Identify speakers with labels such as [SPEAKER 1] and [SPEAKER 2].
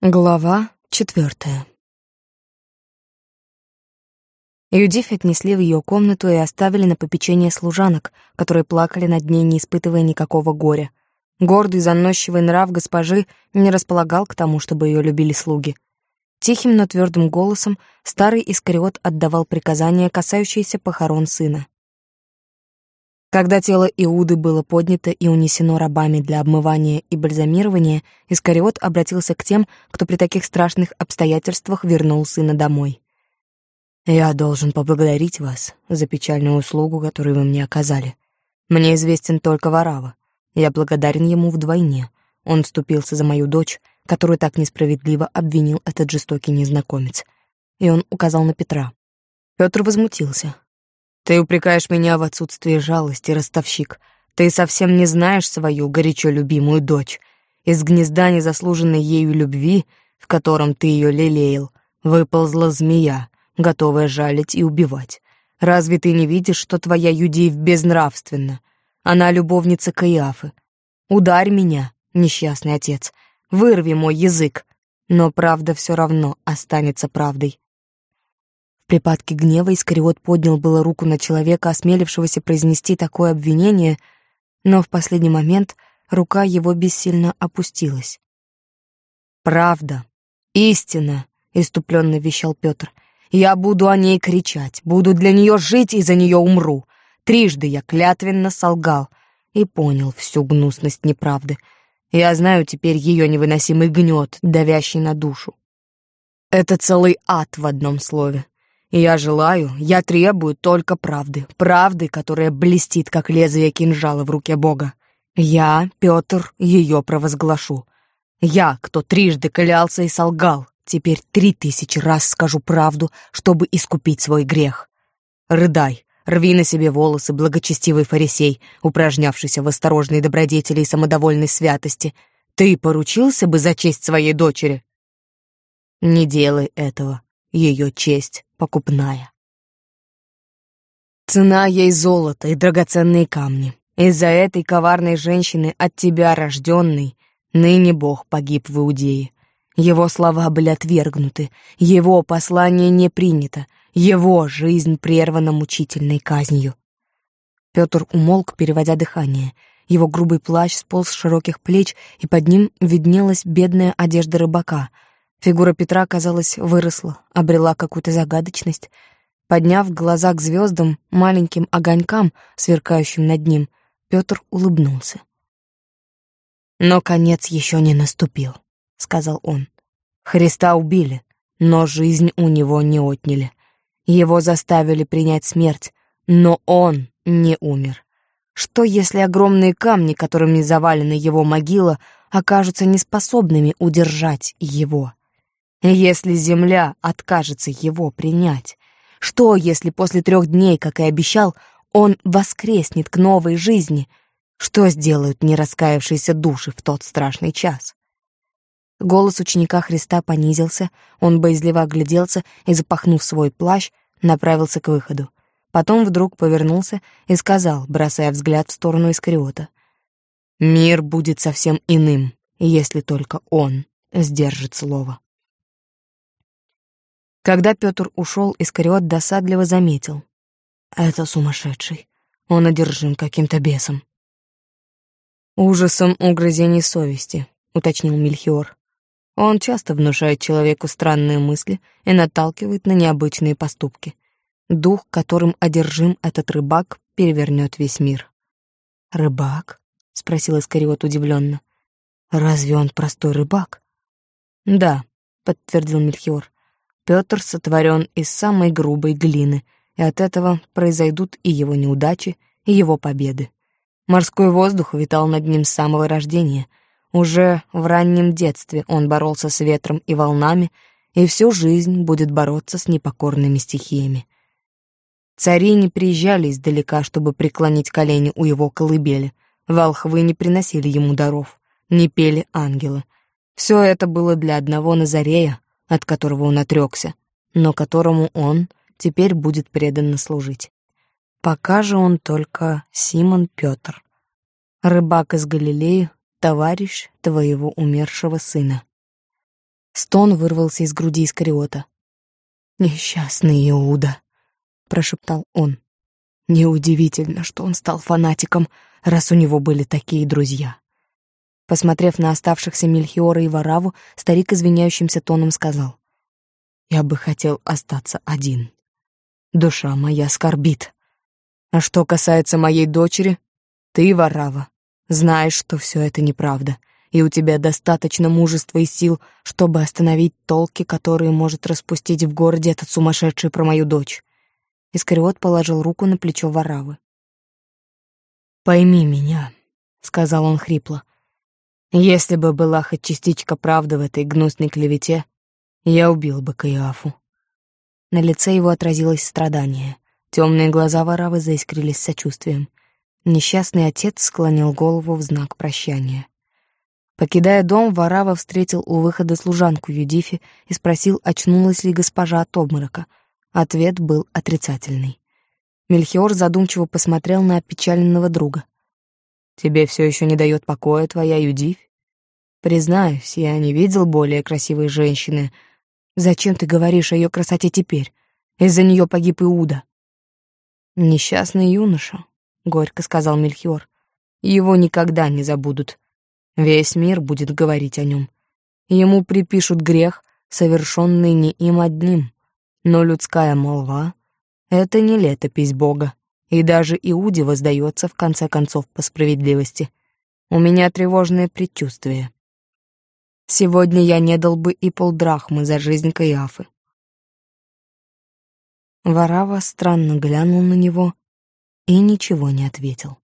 [SPEAKER 1] Глава четвертая. Юдифь отнесли в ее комнату и оставили на попечение служанок, которые плакали над ней, не испытывая никакого горя. Гордый, заносчивый нрав госпожи не располагал к тому, чтобы ее любили слуги. Тихим, но твердым голосом старый Искариот отдавал приказания, касающиеся похорон сына. Когда тело Иуды было поднято и унесено рабами для обмывания и бальзамирования, Искариот обратился к тем, кто при таких страшных обстоятельствах вернул сына домой. «Я должен поблагодарить вас за печальную услугу, которую вы мне оказали. Мне известен только Варава. Я благодарен ему вдвойне. Он вступился за мою дочь, которую так несправедливо обвинил этот жестокий незнакомец. И он указал на Петра. Петр возмутился. Ты упрекаешь меня в отсутствии жалости, ростовщик. Ты совсем не знаешь свою горячо любимую дочь. Из гнезда незаслуженной ею любви, в котором ты ее лелеял, выползла змея, готовая жалить и убивать. Разве ты не видишь, что твоя Юдив безнравственна? Она любовница Каиафы. Ударь меня, несчастный отец, вырви мой язык, но правда все равно останется правдой припадке гнева Искариот поднял было руку на человека, осмелившегося произнести такое обвинение, но в последний момент рука его бессильно опустилась. «Правда, истина», — иступленно вещал Петр. «Я буду о ней кричать, буду для нее жить и за нее умру. Трижды я клятвенно солгал и понял всю гнусность неправды. Я знаю теперь ее невыносимый гнет, давящий на душу. Это целый ад в одном слове. Я желаю, я требую только правды, правды, которая блестит, как лезвие кинжала в руке Бога. Я, Петр, ее провозглашу. Я, кто трижды клялся и солгал, теперь три тысячи раз скажу правду, чтобы искупить свой грех. Рыдай, рви на себе волосы, благочестивый фарисей, упражнявшийся в осторожной добродетели и самодовольной святости. Ты поручился бы за честь своей дочери? Не делай этого, ее честь покупная. Цена ей золото и драгоценные камни. Из-за этой коварной женщины от тебя рожденный, ныне Бог погиб в Иудее. Его слова были отвергнуты, его послание не принято, его жизнь прервана мучительной казнью. Петр умолк, переводя дыхание. Его грубый плащ сполз с широких плеч, и под ним виднелась бедная одежда рыбака — Фигура Петра, казалось, выросла, обрела какую-то загадочность. Подняв глаза к звездам, маленьким огонькам, сверкающим над ним, Петр улыбнулся. «Но конец еще не наступил», — сказал он. «Христа убили, но жизнь у него не отняли. Его заставили принять смерть, но он не умер. Что, если огромные камни, которыми завалена его могила, окажутся неспособными удержать его?» Если Земля откажется его принять? Что, если после трех дней, как и обещал, он воскреснет к новой жизни? Что сделают нераскаявшиеся души в тот страшный час? Голос ученика Христа понизился, он боязливо огляделся и, запахнув свой плащ, направился к выходу. Потом вдруг повернулся и сказал, бросая взгляд в сторону Искариота. «Мир будет совсем иным, если только он сдержит слово». Когда Петр ушел, Искариот досадливо заметил. «Это сумасшедший. Он одержим каким-то бесом». «Ужасом угрызений совести», — уточнил Мельхиор. «Он часто внушает человеку странные мысли и наталкивает на необычные поступки. Дух, которым одержим этот рыбак, перевернет весь мир». «Рыбак?» — спросил Искариот удивленно. «Разве он простой рыбак?» «Да», — подтвердил Мельхиор. Петр сотворен из самой грубой глины, и от этого произойдут и его неудачи, и его победы. Морской воздух витал над ним с самого рождения. Уже в раннем детстве он боролся с ветром и волнами, и всю жизнь будет бороться с непокорными стихиями. Цари не приезжали издалека, чтобы преклонить колени у его колыбели. Волхвы не приносили ему даров, не пели ангелы. Все это было для одного Назарея, от которого он отрекся, но которому он теперь будет преданно служить. Пока же он только Симон Петр, рыбак из Галилеи, товарищ твоего умершего сына. Стон вырвался из груди Искариота. «Несчастный Иуда», — прошептал он. «Неудивительно, что он стал фанатиком, раз у него были такие друзья». Посмотрев на оставшихся Мельхиора и Вараву, старик извиняющимся тоном сказал. «Я бы хотел остаться один. Душа моя скорбит. А что касается моей дочери, ты, Варава, знаешь, что все это неправда, и у тебя достаточно мужества и сил, чтобы остановить толки, которые может распустить в городе этот сумасшедший про мою дочь». Искариот положил руку на плечо Варавы. «Пойми меня», — сказал он хрипло. Если бы была хоть частичка правды в этой гнусной клевете, я убил бы Каиафу. На лице его отразилось страдание. Темные глаза Варавы заискрились сочувствием. Несчастный отец склонил голову в знак прощания. Покидая дом, Варава встретил у выхода служанку Юдифи и спросил, очнулась ли госпожа от обморока. Ответ был отрицательный. Мельхиор задумчиво посмотрел на опечаленного друга — Тебе все еще не дает покоя твоя Юдивь? Признаюсь, я не видел более красивой женщины. Зачем ты говоришь о ее красоте теперь? Из-за нее погиб Иуда. Несчастный юноша, — горько сказал Мельхиор. Его никогда не забудут. Весь мир будет говорить о нем. Ему припишут грех, совершенный не им одним. Но людская молва — это не летопись Бога и даже Иуде воздается в конце концов по справедливости. У меня тревожное предчувствие. Сегодня я не дал бы и полдрахмы за жизнь Каиафы. Варава странно глянул на него и ничего не ответил.